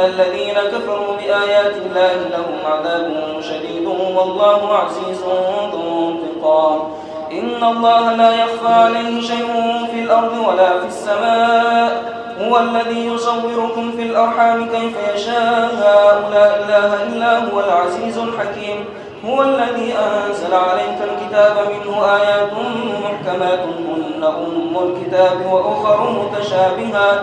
إن الذين كفروا بآيات الله لهم عذاب شديد والله عزيز ذو انتقام. إن الله لا يخفى عليه شيء في الأرض ولا في السماء. هو الذي يصوركم في الأرحام كيف يشاء. لا إله إلا هو العزيز الحكيم. هو الذي أنزل عليك الكتاب منه آيات محكمات. هن أم الكتاب وأخر متشابهات.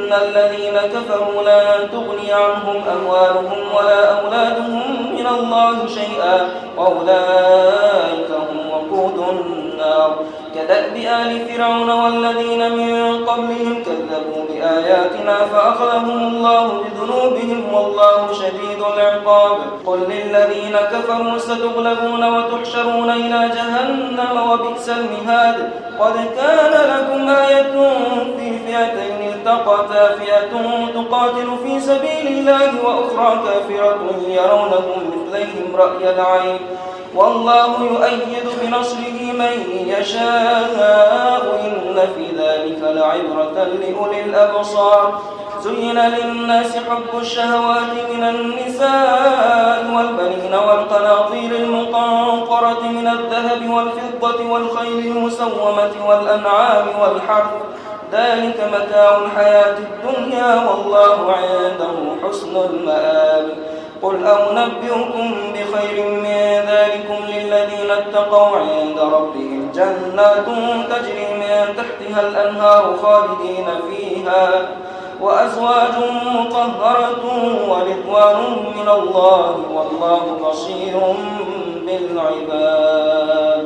الذين كفروا لن تغني عنهم أموالهم ولا أولادهم من الله شيئا وأولئك هم وقود النار كدأب آل فرعون والذين من قبلهم كذبوا بآياتنا فأخذهم الله بذنوبهم والله شديد العقاب قل للذين كفروا ستغلبون وتحشرون إلى جهنم وبئس المهاد قد كان لكم آية في فئتين التقتا فئة تقاتل في سبيل الله وأخرى كافرة يرونهم مثليهم رأي العين. والله يؤيد بنصره من يشاء إن في ذلك لعبرة لأولي الأبصار. زين للناس حب الشهوات من النساء والبنين والقناطير المقنطرة من الذهب والفضة والخيل المسومة والأنعام والحرث ذلك متاع الحياة الدنيا والله عنده حسن المآب. قل أو نبئكم بخير من ذلكم للذين اتقوا عند ربهم جنات تجري من تحتها الأنهار خالدين فيها. وأزواج مطهرة ورضوان من الله والله بصير بالعباد.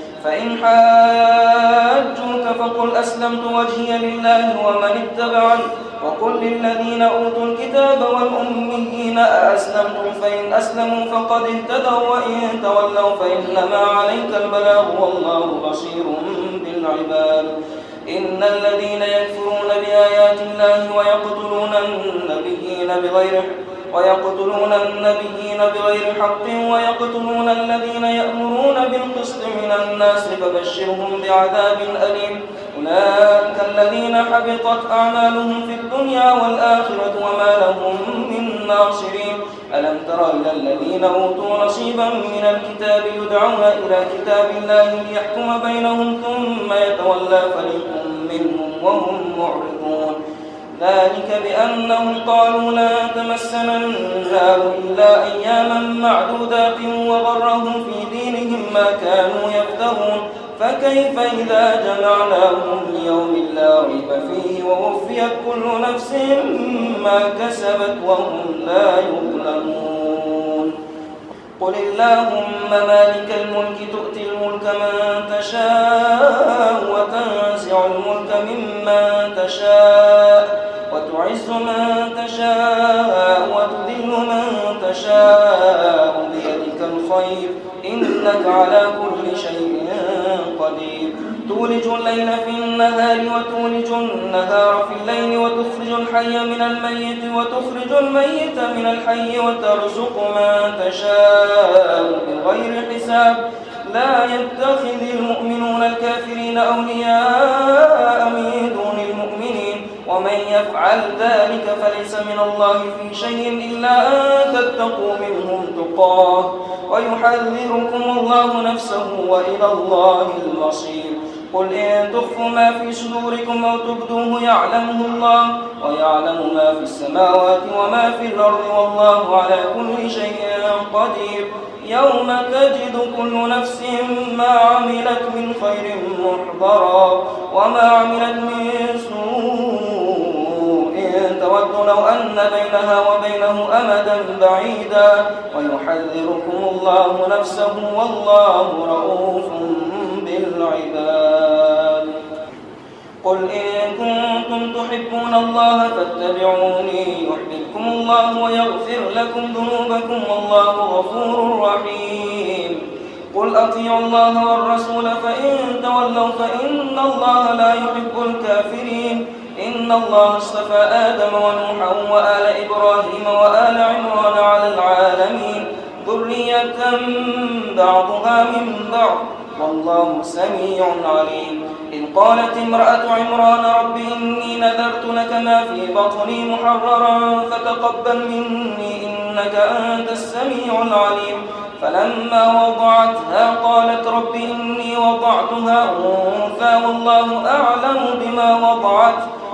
فإن حاجوك فقل أسلمت وجهي لله ومن اتبعني وقل للذين أوتوا الكتاب والأميين أأسلمتم فإن أسلموا فقد اهتدوا وإن تولوا فإنما عليك البلاغ والله بصير بالعباد إن الذين يكفرون بآيات الله ويقتلون النبيين بغير ويقتلون النبيين بغير حق ويقتلون الذين يأمرون بالقسط من الناس فبشرهم بعذاب أليم. أولئك الذين حبطت أعمالهم في الدنيا والآخرة وما لهم من ناصرين. ألم تر إلى الذين أوتوا نصيبا من الكتاب يدعون إلى كتاب الله ليحكم بينهم ثم يتولى فريق منهم وهم معرضون. ذلك بأنهم قالوا لا تمسنا النار إلا أياما معدودات وغرهم في دينهم ما كانوا يفترون. فكيف إذا جمعناهم ليوم لا ريب فيه ووفيت كل نفس ما كسبت وهم لا يظلمون. قل اللهم مالك الملك تؤتي الملك من تشاء وتنزع الملك ممن تشاء. تعز من تشاء وتذل من تشاء بيدك الخير. إنك على كل شيء قدير. تولج الليل في النهار وتولج النهار في الليل وتخرج الحي من الميت وتخرج الميت من الحي وترزق من تشاء بغير حساب. لا يتخذ المؤمنون الكافرين أولياء من دون ومن يفعل ذلك فليس من الله في شيء إلا أن تتقوا منهم تقاه ويحذركم الله نفسه وإلى الله المصير. قل إن تخفوا ما في صدوركم أو تبدوه يعلمه الله ويعلم ما في السماوات وما في الأرض والله على كل شيء قدير. يوم تجد كل نفس ما عملت من خير محضرا وما عملت من سوء تود لو أن بينها وبينه أمدا بعيدا ويحذركم الله نفسه والله رؤوف بالعباد. قل إن كنتم تحبون الله فاتبعوني يحببكم الله ويغفر لكم ذنوبكم والله غفور رحيم. قل أطيعوا الله والرسول فإن تولوا فإن الله لا يحب الكافرين. إن الله اصطفى آدم ونوحا وآل إبراهيم وآل عمران على العالمين. ذرية بعضها من بعض. والله سميع عليم. إذ قالت امرأة عمران رب إني نذرت لك ما في بطني محررا فتقبل مني إنك أنت السميع العليم. فلما وضعتها قالت رب إني وضعتها أنثى والله أعلم بما وضعت.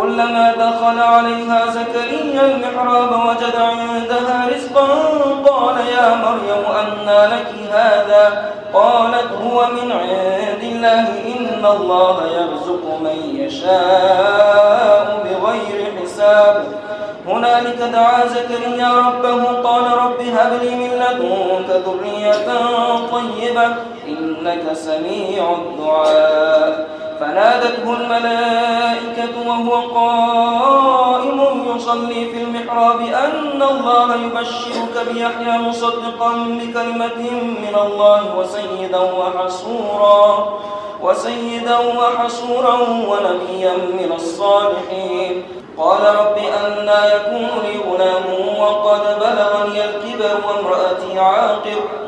كلما دخل عليها زكريا المحراب وجد عندها رزقا قال يا مريم أنى لك هذا؟ قالت هو من عند الله إن الله يرزق من يشاء بغير حساب. هنالك دعا زكريا ربه قال رب هب لي من لدنك ذرية طيبة. إنك سميع الدعاء. فنادته الملائكة وهو قائم يصلي في المحراب أن الله يبشرك بيحيى مصدقا بكلمة من الله وسيدا وحسورا وسيدا وحسورا ونبيا من الصالحين. قال رب أنا يكون لي غلام وقد بلغني الكبر وامرأتي عاقر.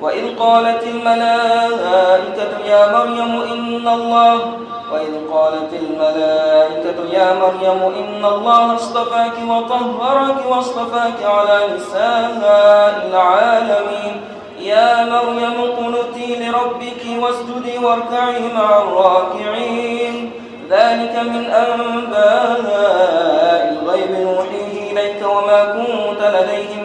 وإذ قالت الملائكة يا مريم إن الله وإذ قالت الملائكة يا مريم إن الله اصطفاك وطهرك واصطفاك على نساء العالمين. يا مريم قنتي لربك واسجدي واركعي مع الراكعين. ذلك من أنباء الغيب نوحيه إليك وما كنت لديهم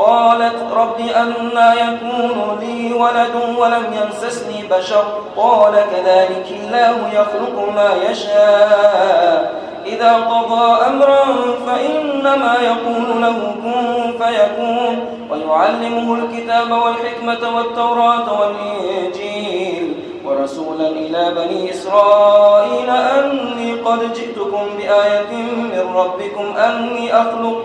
قالت رب أنا يكون لي ولد ولم يمسسني بشر. قال كذلك الله يخلق ما يشاء. إذا قضى أمرا فإنما يقول له كن فيكون. ويعلمه الكتاب والحكمة والتوراة والإنجيل. ورسولا إلى بني إسرائيل أني قد جئتكم بآية من ربكم أني أخلق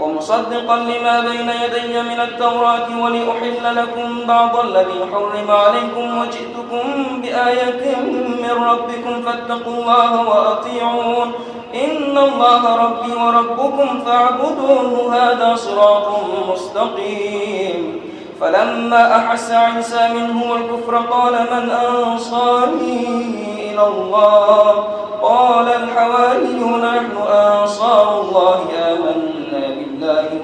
ومصدقا لما بين يدي من التوراة ولأحل لكم بعض الذي حرم عليكم وجئتكم بآية من ربكم فاتقوا الله وأطيعون. إن الله ربي وربكم فاعبدوه هذا صراط مستقيم. فلما أحس عيسى منه الكفر قال من أنصاري إلى الله؟ قال الحواريون نحن أنصار الله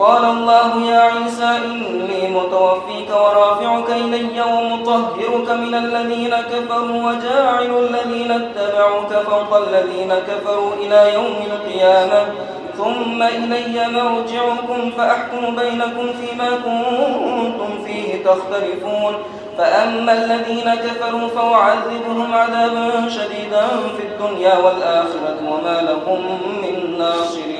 قال الله يا عيسى إني متوفيك ورافعك إلي ومطهرك من الذين كفروا وجاعل الذين اتبعوك فوق الذين كفروا إلى يوم القيامة. ثم إلي مرجعكم فأحكم بينكم فيما كنتم فيه تختلفون. فأما الذين كفروا فأعذبهم عذابا شديدا في الدنيا والآخرة وما لهم من ناصرين.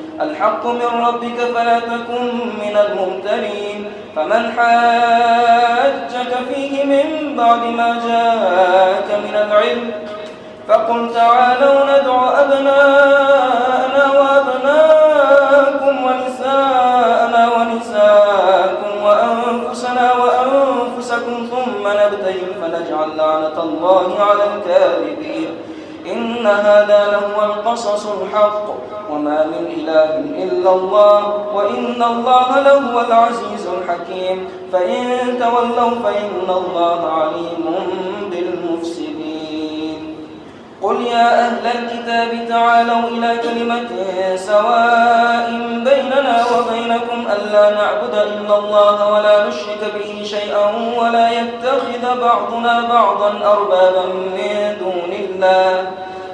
الحق من ربك فلا تكن من الممترين. فمن حاجك فيه من بعد ما جاءك من العلم فقل تعالوا ندع أبناءنا وأبناءكم ونساءنا ونساءكم وأنفسنا وأنفسكم ثم نبتهل فنجعل لعنة الله على الكاذبين. إن هذا لهو القصص الحق. وما من إله إلا الله وإن الله لهو العزيز الحكيم. فإن تولوا فإن الله عليم بالمفسدين. قل يا أهل الكتاب تعالوا إلى كلمة سواء بيننا وبينكم ألا نعبد إلا الله ولا نشرك به شيئا ولا يتخذ بعضنا بعضا أربابا من دون الله.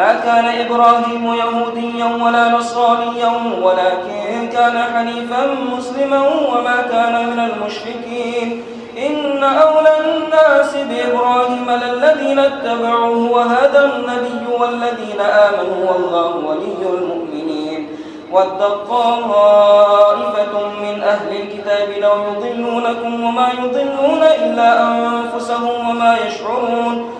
ما كان إبراهيم يهوديا ولا نصرانيا ولكن كان حنيفا مسلما وما كان من المشركين. إن أولى الناس بإبراهيم للذين اتبعوه وهذا النبي والذين آمنوا والله ولي المؤمنين. ود طائفة من أهل الكتاب لو يضلونكم وما يضلون إلا أنفسهم وما يشعرون.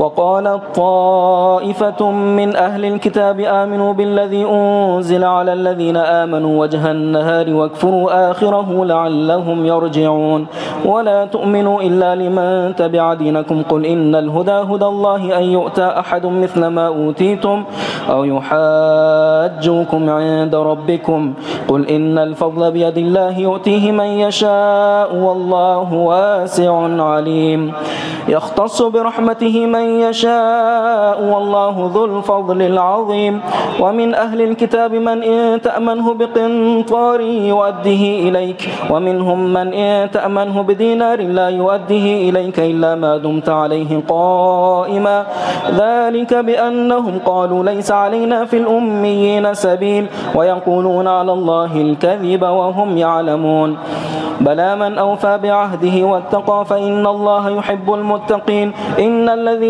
وقالت طائفة من أهل الكتاب آمنوا بالذي أنزل على الذين آمنوا وجه النهار واكفروا آخره لعلهم يرجعون. ولا تؤمنوا إلا لمن تبع دينكم. قل إن الهدى هدى الله أن يؤتى أحد مثل ما أوتيتم أو يحاجوكم عند ربكم. قل إن الفضل بيد الله يؤتيه من يشاء والله واسع عليم. يختص برحمته من يشاء والله ذو الفضل العظيم. ومن أهل الكتاب من إن تأمنه بقنطار يؤديه إليك. ومنهم من إن تأمنه بدينار لا يؤديه إليك إلا ما دمت عليه قائما. ذلك بأنهم قالوا ليس علينا في الأميين سبيل. ويقولون على الله الكذب وهم يعلمون. بلى من أوفى بعهده واتقى فإن الله يحب المتقين. إن الذين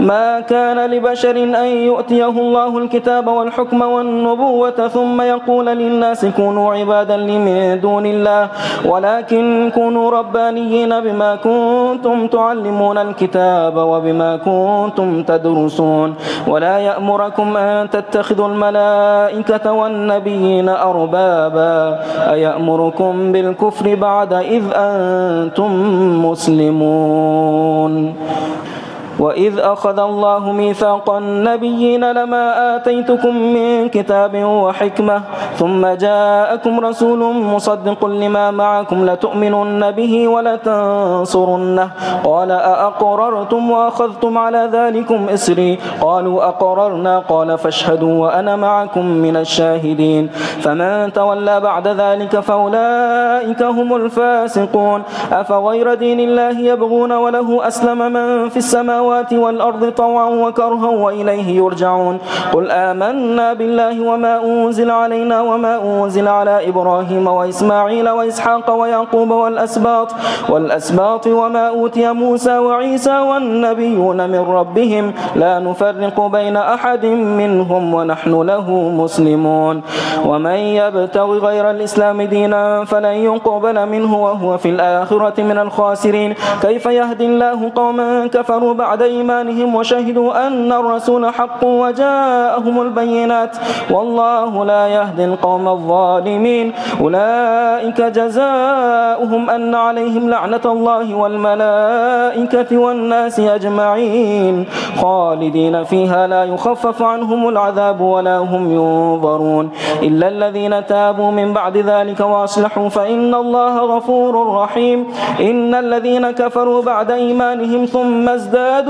ما كان لبشر أن يؤتيه الله الكتاب والحكم والنبوة ثم يقول للناس كونوا عبادا لي من دون الله ولكن كونوا ربانيين بما كنتم تعلمون الكتاب وبما كنتم تدرسون. ولا يأمركم أن تتخذوا الملائكة والنبيين أربابا. أيأمركم بالكفر بعد إذ أنتم مسلمون؟ وإذ أخذ الله ميثاق النبيين لما آتيتكم من كتاب وحكمة ثم جاءكم رسول مصدق لما معكم لتؤمنن به ولتنصرنه قال أأقررتم وأخذتم على ذلكم إسري قالوا أقررنا قال فاشهدوا وأنا معكم من الشاهدين فمن تولى بعد ذلك فأولئك هم الفاسقون أفغير دين الله يبغون وله أسلم من في السماوات السماوات والأرض طوعا وكرها وإليه يرجعون. قل آمنا بالله وما أنزل علينا وما أنزل على إبراهيم وإسماعيل وإسحاق ويعقوب والأسباط والأسباط وما أوتي موسى وعيسى والنبيون من ربهم. لا نفرق بين أحد منهم ونحن له مسلمون. ومن يبتغي غير الإسلام دينا فلن يقبل منه وهو في الآخرة من الخاسرين. كيف يهدي الله قوما كفروا بعد بعد إيمانهم وشهدوا أن الرسول حق وجاءهم البينات. والله لا يهدي القوم الظالمين. أولئك جزاؤهم أن عليهم لعنة الله والملائكة والناس أجمعين. خالدين فيها لا يخفف عنهم العذاب ولا هم ينظرون. إلا الذين تابوا من بعد ذلك وأصلحوا فإن الله غفور رحيم. إن الذين كفروا بعد إيمانهم ثم ازدادوا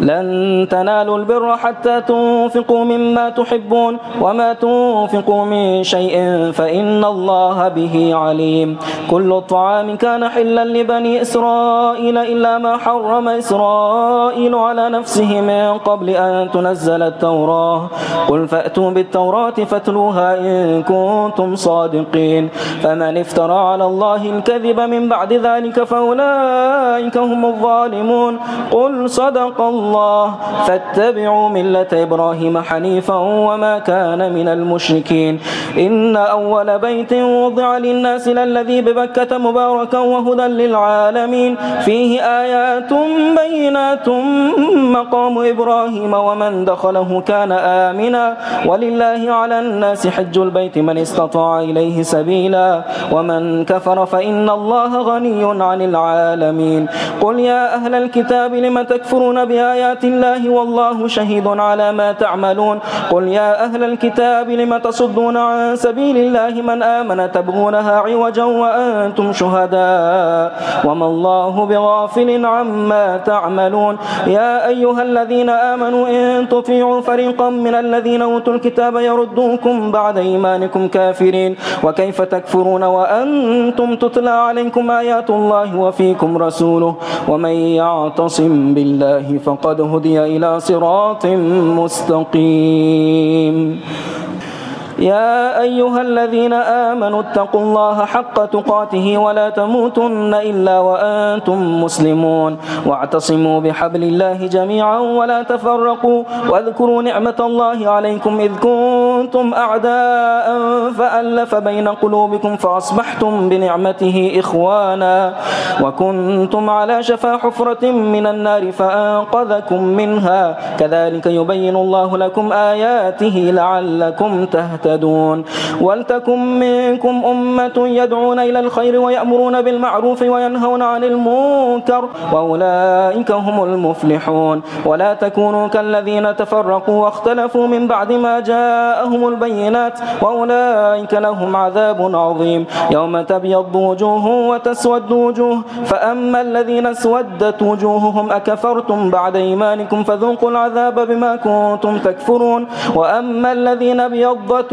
لن تنالوا البر حتى تنفقوا مما تحبون وما تنفقوا من شيء فإن الله به عليم. كل الطعام كان حلا لبني إسرائيل إلا ما حرم إسرائيل على نفسه من قبل أن تنزل التوراة. قل فأتوا بالتوراة فاتلوها إن كنتم صادقين. فمن افترى على الله الكذب من بعد ذلك فأولئك هم الظالمون. قل صدق الله الله. فاتبعوا ملة إبراهيم حنيفا وما كان من المشركين. إن أول بيت وضع للناس للذي ببكة مباركا وهدى للعالمين. فيه آيات بينات مقام إبراهيم ومن دخله كان آمنا. ولله على الناس حج البيت من استطاع إليه سبيلا. ومن كفر فإن الله غني عن العالمين. قل يا أهل الكتاب لم تكفرون بآيات آيات الله والله شهيد على ما تعملون. قل يا أهل الكتاب لم تصدون عن سبيل الله من آمن تبغونها عوجا وأنتم شهداء؟ وما الله بغافل عما تعملون. يا أيها الذين آمنوا إن تطيعوا فريقا من الذين أوتوا الكتاب يردوكم بعد إيمانكم كافرين. وكيف تكفرون وأنتم تتلى عليكم آيات الله وفيكم رسوله؟ ومن يعتصم بالله فقد فقد هدي إلى صراط مستقيم. يا أيها الذين آمنوا اتقوا الله حق تقاته ولا تموتن إلا وأنتم مسلمون واعتصموا بحبل الله جميعا ولا تفرقوا واذكروا نعمة الله عليكم إذ كنتم أعداء فألف بين قلوبكم فأصبحتم بنعمته إخوانا وكنتم على شفا حفرة من النار فأنقذكم منها كذلك يبين الله لكم آياته لعلكم تهتدون مهتدون ولتكن منكم أمة يدعون إلى الخير ويأمرون بالمعروف وينهون عن المنكر وأولئك هم المفلحون. ولا تكونوا كالذين تفرقوا واختلفوا من بعد ما جاءهم البينات وأولئك لهم عذاب عظيم. يوم تبيض وجوه وتسود وجوه. فأما الذين اسودت وجوههم أكفرتم بعد إيمانكم فذوقوا العذاب بما كنتم تكفرون. وأما الذين أبيضت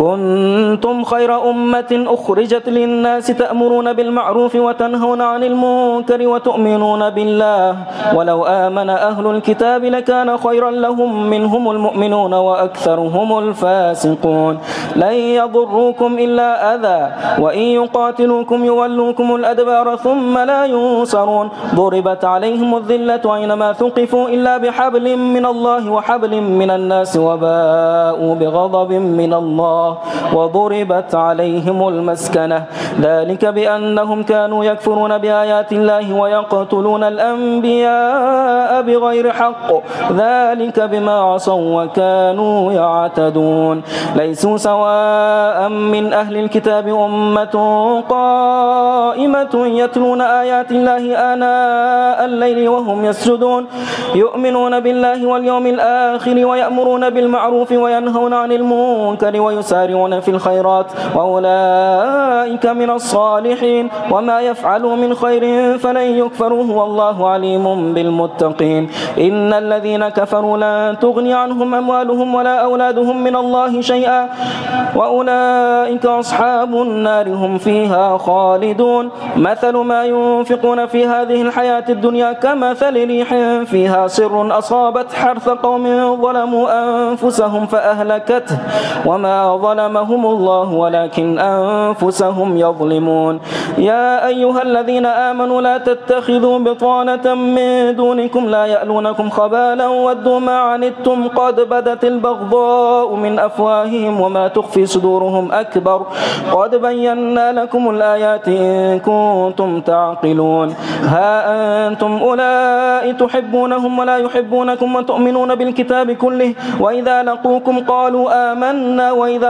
كنتم خير أمة أخرجت للناس تأمرون بالمعروف وتنهون عن المنكر وتؤمنون بالله. ولو آمن أهل الكتاب لكان خيرا لهم منهم المؤمنون وأكثرهم الفاسقون. لن يضروكم إلا أذى وإن يقاتلوكم يولوكم الأدبار ثم لا ينصرون. ضربت عليهم الذلة أينما ثقفوا إلا بحبل من الله وحبل من الناس وباءوا بغضب من الله. وضربت عليهم المسكنة. ذلك بأنهم كانوا يكفرون بآيات الله ويقتلون الأنبياء بغير حق. ذلك بما عصوا وكانوا يعتدون. ليسوا سواء من أهل الكتاب أمة قائمة يتلون آيات الله آناء الليل وهم يسجدون. يؤمنون بالله واليوم الآخر ويأمرون بالمعروف وينهون عن المنكر ويسارون يسارعون في الخيرات وأولئك من الصالحين. وما يفعلوا من خير فلن يكفروه والله عليم بالمتقين. إن الذين كفروا لا تغني عنهم أموالهم ولا أولادهم من الله شيئا. وأولئك أصحاب النار هم فيها خالدون. مثل ما ينفقون في هذه الحياة الدنيا كمثل ريح فيها سر أصابت حرث قوم ظلموا أنفسهم فأهلكته. وما ظلمهم الله ولكن أنفسهم يظلمون. يا أيها الذين آمنوا لا تتخذوا بطانة من دونكم لا يألونكم خبالا ودوا ما عنتم قد بدت البغضاء من أفواههم وما تخفي صدورهم أكبر. قد بينا لكم الآيات إن كنتم تعقلون. ها أنتم أولئك تحبونهم ولا يحبونكم وتؤمنون بالكتاب كله. وإذا لقوكم قالوا آمنا وإذا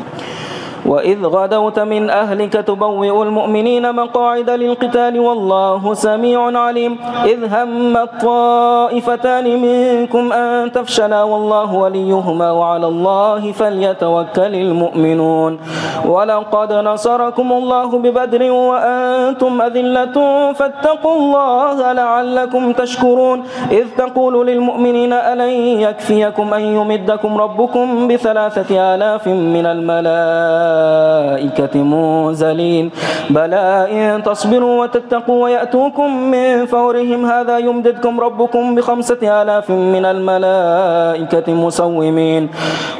وإذ غدوت من أهلك تبوئ المؤمنين مقاعد للقتال والله سميع عليم. إذ هم الطائفتان منكم أن تفشلا والله وليهما وعلى الله فليتوكل المؤمنون. ولقد نصركم الله ببدر وأنتم أذلة فاتقوا الله لعلكم تشكرون. إذ تقول للمؤمنين ألن يكفيكم أن يمدكم ربكم بثلاثة آلاف من الملائكة الملائكة منزلين بلى إن تصبروا وتتقوا ويأتوكم من فورهم هذا يمددكم ربكم بخمسة آلاف من الملائكة مسومين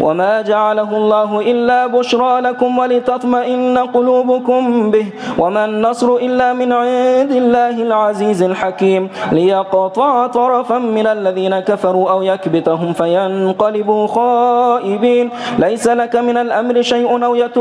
وما جعله الله إلا بشرى لكم ولتطمئن قلوبكم به وما النصر إلا من عند الله العزيز الحكيم ليقطع طرفا من الذين كفروا أو يكبتهم فينقلبوا خائبين ليس لك من الأمر شيء أو يتوب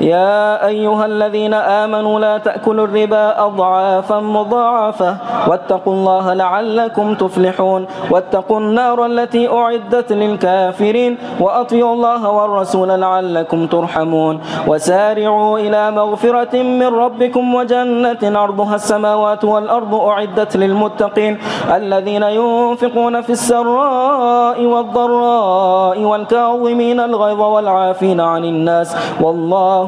يا أيها الذين آمنوا لا تأكلوا الربا أضعافا مضاعفة واتقوا الله لعلكم تفلحون واتقوا النار التي أعدت للكافرين وأطيعوا الله والرسول لعلكم ترحمون وسارعوا إلى مغفرة من ربكم وجنة عرضها السماوات والأرض أعدت للمتقين الذين ينفقون في السراء والضراء والكاظمين الغيظ والعافين عن الناس والله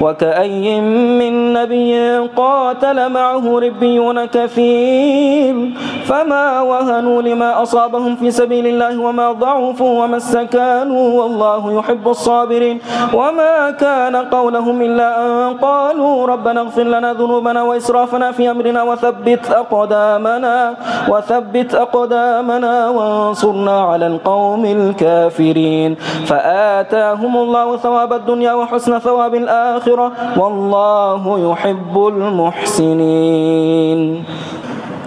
وكأي من نبي قاتل معه ربيون كثير فما وهنوا لما أصابهم في سبيل الله وما ضعفوا وما استكانوا والله يحب الصابرين وما كان قولهم إلا أن قالوا ربنا اغفر لنا ذنوبنا وإسرافنا في أمرنا وثبت أقدامنا وثبت أقدامنا وانصرنا على القوم الكافرين فآتاهم الله ثواب الدنيا وحسن ثواب الآخرة والله يحب المحسنين.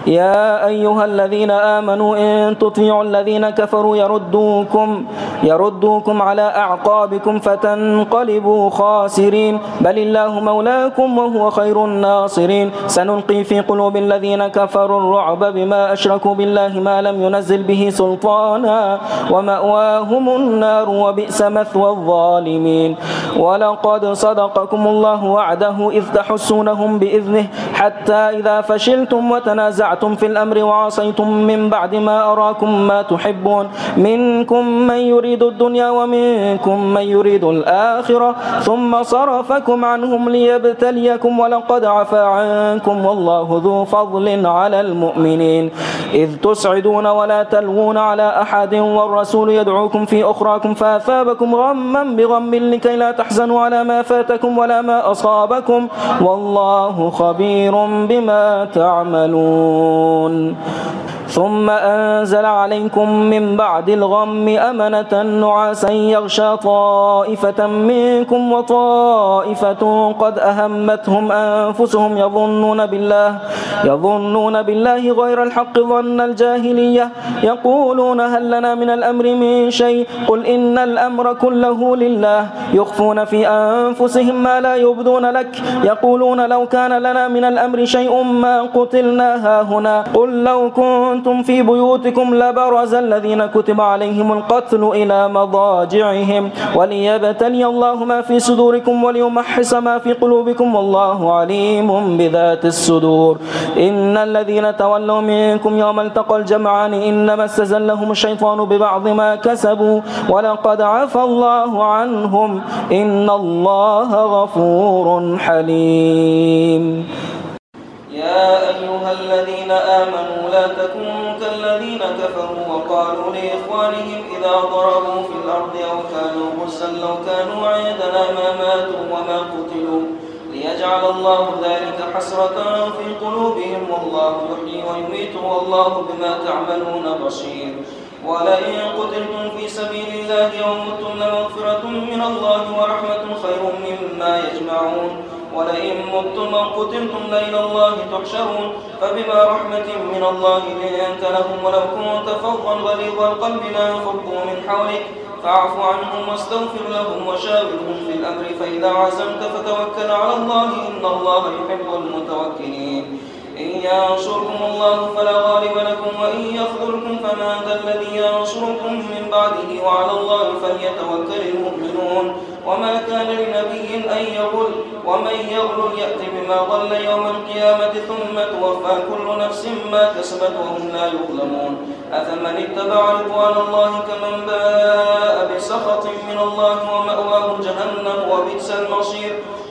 يا أيها الذين آمنوا إن تطيعوا الذين كفروا يردوكم يردوكم على أعقابكم فتنقلبوا خاسرين. بل الله مولاكم وهو خير الناصرين. سنلقي في قلوب الذين كفروا الرعب بما أشركوا بالله ما لم ينزل به سلطانا ومأواهم النار وبئس مثوى الظالمين. ولقد صدقكم الله وعده إذ تحسونهم بإذنه حتى إذا فشلتم وتنازعتم في الأمر وعصيتم من بعد ما أراكم ما تحبون منكم من يريد الدنيا ومنكم من يريد الآخرة ثم صرفكم عنهم ليبتليكم ولقد عفى عنكم والله ذو فضل على المؤمنين إذ تسعدون ولا تلوون على أحد والرسول يدعوكم في أخراكم فأثابكم غما بغم لكي لا تحزنوا على ما فاتكم ولا ما أصابكم والله خبير بما تعملون ثم أنزل عليكم من بعد الغم أمنة نعاسا يغشى طائفة منكم وطائفة قد أهمتهم أنفسهم يظنون بالله يظنون بالله غير الحق ظن الجاهلية يقولون هل لنا من الأمر من شيء؟ قل إن الأمر كله لله يخفون في أنفسهم ما لا يبدون لك يقولون لو كان لنا من الأمر شيء ما قتلنا هاهنا قل لو كنتم في بيوتكم لبرز الذين كتب عليهم القتل إلى مضاجعهم وليبتلي الله ما في صدوركم وليمحص ما في قلوبكم والله عليم بذات الصدور. إن الذين تولوا منكم يوم التقى الجمعان إنما استزلهم الشيطان ببعض ما كسبوا ولقد عفى الله عنهم إن الله غفور حليم. يا أيها الذين آمنوا لا تكونوا كالذين كفروا وقالوا لإخوانهم إذا ضربوا في الأرض أو كانوا غزا لو كانوا عندنا ما ماتوا وما قتلوا ليجعل الله ذلك حسرة في قلوبهم والله يحيي ويميت والله بما تعملون بصير ولئن قتلتم في سبيل الله أو متم لمغفرة من الله ورحمة خير مما يجمعون ولئن متم أو قتلتم لإلى الله تحشرون فبما رحمة من الله لنت لهم ولو كنت فظا غليظ القلب لانفضوا من حولك. فاعف عنهم واستغفر لهم وشاورهم في الأمر فإذا عزمت فتوكل على الله إن الله يحب المتوكلين. إن ينصركم الله فلا غالب لكم وإن يخذلكم فمن ذا الذي ينصركم من بعده وعلى الله فليتوكل المؤمنون. وما كان لنبي أن يغل ومن يغل يأتي بما ضل يوم القيامة ثم توفى كل نفس ما كسبت وهم لا يظلمون. أفمن اتبع رضوان الله كمن باء بسخط من الله ومأواه جهنم وبئس المصير.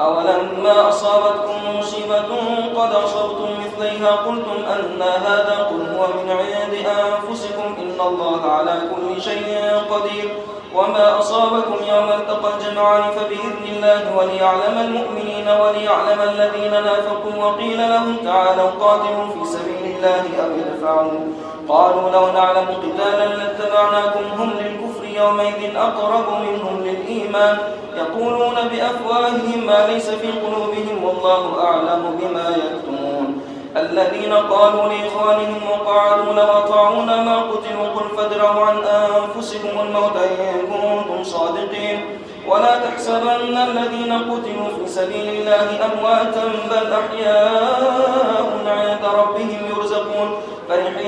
أولما أصابتكم مصيبة قد أصبتم مثليها قلتم أن هذا قل هو من عند أنفسكم إن الله على كل شيء قدير. وما أصابكم يوم التقى الجمعان فبإذن الله وليعلم المؤمنين وليعلم الذين نافقوا وقيل لهم تعالوا قاتلوا في سبيل الله أو ادفعوا. قالوا لو نعلم قتالا لاتبعناكم هم للكفر يومئذ أقرب منهم للإيمان يقولون بأفواههم ما ليس في قلوبهم والله أعلم بما يكتمون. الذين قالوا لإخوانهم وقعدوا لو أطاعونا ما قتلوا قل فادروا عن أنفسكم الموت إن كنتم صادقين. ولا تحسبن الذين قتلوا في سبيل الله أمواتا بل أحياء عند ربهم يرزقون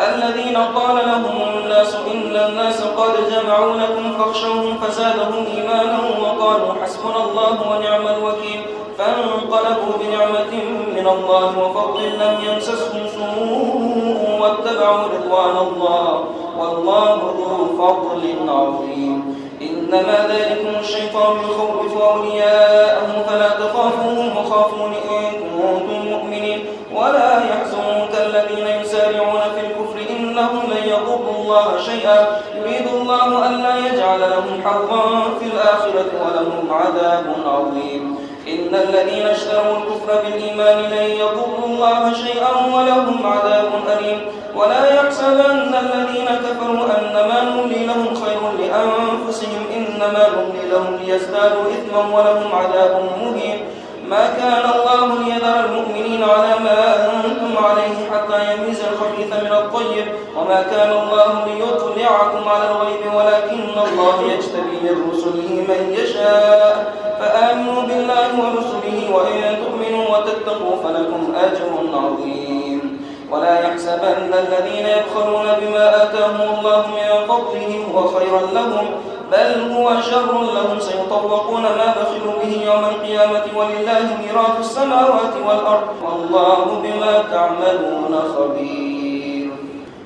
الذين قال لهم الناس إن الناس قد جمعوا لكم فاخشوهم فزادهم إيمانا وقالوا حسبنا الله ونعم الوكيل فانقلبوا بنعمة من الله وفضل لم يمسسهم سوء واتبعوا رضوان الله والله ذو فضل عظيم إنما ذلكم الشيطان يخوف أولياءه فلا تخافوهم وخافون إن كنتم مؤمنين ولا يحزنك الذين يسارعون الله شيئا يريد الله ألا يجعل لهم حظا في الآخرة ولهم عذاب عظيم. إن الذين اشتروا الكفر بالإيمان لن يضروا الله شيئا ولهم عذاب أليم. ولا يحسبن الذين كفروا أنما نملي لهم خير لأنفسهم إنما نملي لهم ليزدادوا إثما ولهم عذاب مهين. ما كان الله ليذر المؤمنين على ما أنتم عليه حتى يميز الخبيث من الطيب. وما كان الله ليطلعكم على الغيب ولكن الله يجتبي من رسله من يشاء. فآمنوا بالله ورسله وإن تؤمنوا وتتقوا فلكم أجر عظيم. ولا يحسبن الذين يبخلون بما آتاهم الله من فضله هو خيرا لهم بل هو شر لهم. سيطوقون ما بخلوا به يوم القيامة ولله ميراث السماوات والأرض. والله بما تعملون خبير.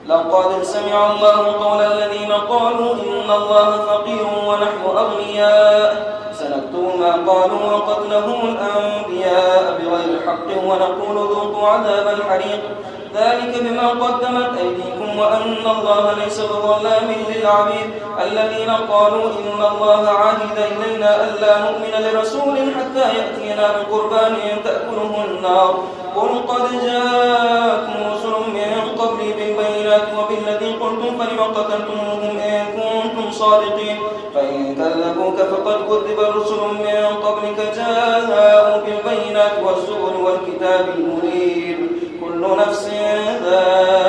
لقد سمع الله قول الذين قالوا إن الله فقير ونحن أغنياء سنكتب ما قالوا وقتلهم الأنبياء بغير حق ونقول ذوقوا عذاب الحريق. ذلك بما قدمت أيديكم وأن الله ليس بظلام للعبيد. الذين قالوا إن الله عهد إلينا ألا نؤمن لرسول حتى يأتينا بقربان تأكله النار. قل قد جاءكم رسل من قبلي بالبينات وبالذي قلتم فلم قتلتموهم إن كنتم صادقين فإن كذبوك فقد كذب رسل من قبلك جاءوا بالبينات والزبر والكتاب المنير. كل نفس الموت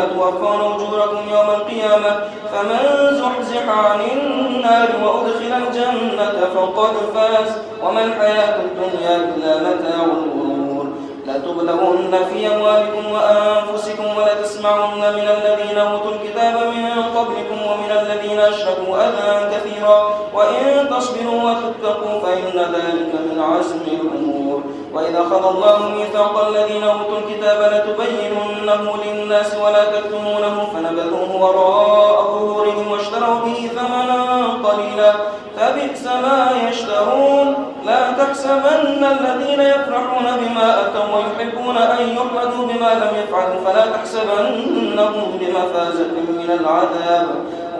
توفون أجوركم يوم القيامة فمن زحزح عن النار وأدخل الجنة فقد فاز وما الحياة الدنيا إلا متاع الغرور. لتبلغن في أموالكم وأنفسكم ولتسمعن من الذين أوتوا الكتاب من قبلكم ومن الذين أشركوا أذى كثيرا وإن تصبروا وتتقوا فإن ذلك من عزم الأمور. وإذا أخذ الله ميثاق الذين أوتوا الكتاب لتبيننه للناس ولا تكتمونه فنبذوه وراء ظهورهم واشتروا به ثمنا قليلا. فبئس ما يشترون. لا تحسبن الذين يفرحون بما أتوا ويحبون أن يحمدوا بما لم يفعلوا. فلا تحسبنهم بمفازة من العذاب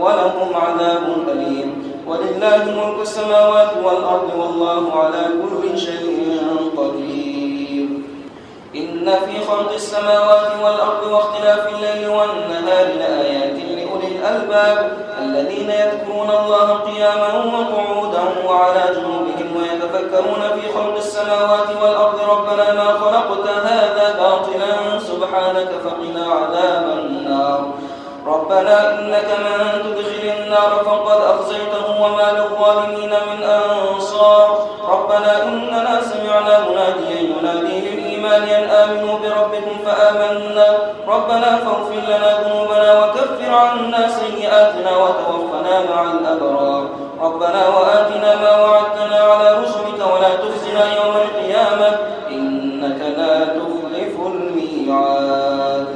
ولهم عذاب أليم. ولله ملك السماوات والأرض والله على كل شيء قدير. إن في خلق السماوات والأرض واختلاف الليل والنهار لآيات لأولي الألباب الذين يذكرون الله قياما وقعودا وعلى جنوبهم ويتفكرون في خلق السماوات والأرض. ربنا ما خلقت هذا باطلا سبحانك فقنا عذاب النار. ربنا إنك من ربنا وآتنا ما وعدتنا على رسلك ولا تخزنا يوم القيامة. إنك لا تخلف الميعاد.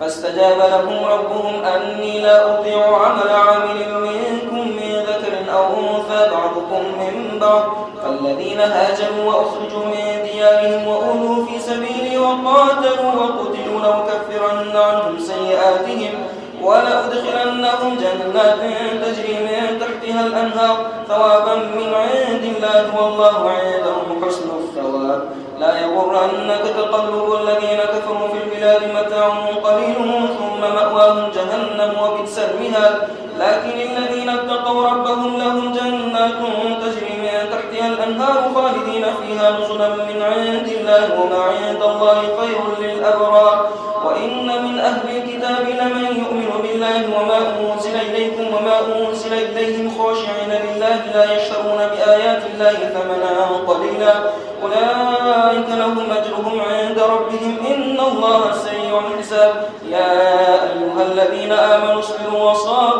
فاستجاب لهم ربهم أني لا أطيع عمل عامل منكم من ذكر أو أنثى بعضكم من بعض. فالذين هاجروا وأخرجوا من ديارهم وأولوا في سبيلي وقاتلوا وقتلوا لأكفرن عنهم سيئاتهم. ولأدخلنهم جنات تجري من تحتها الأنهار ثوابا من عند الله والله عنده حسن الثواب. لا يغرنك تقلب الذين كفروا في البلاد متاع قليل ثم مأواهم جهنم وبئس المهاد. لكن الذين اتقوا ربهم لهم جنات تجري من تحتها الأنهار خالدين فيها نزلا من عند الله وما عند الله خير للأبرار. ربهم إن الله سريع الحساب. يا أيها الذين آمنوا اصبروا وصابروا.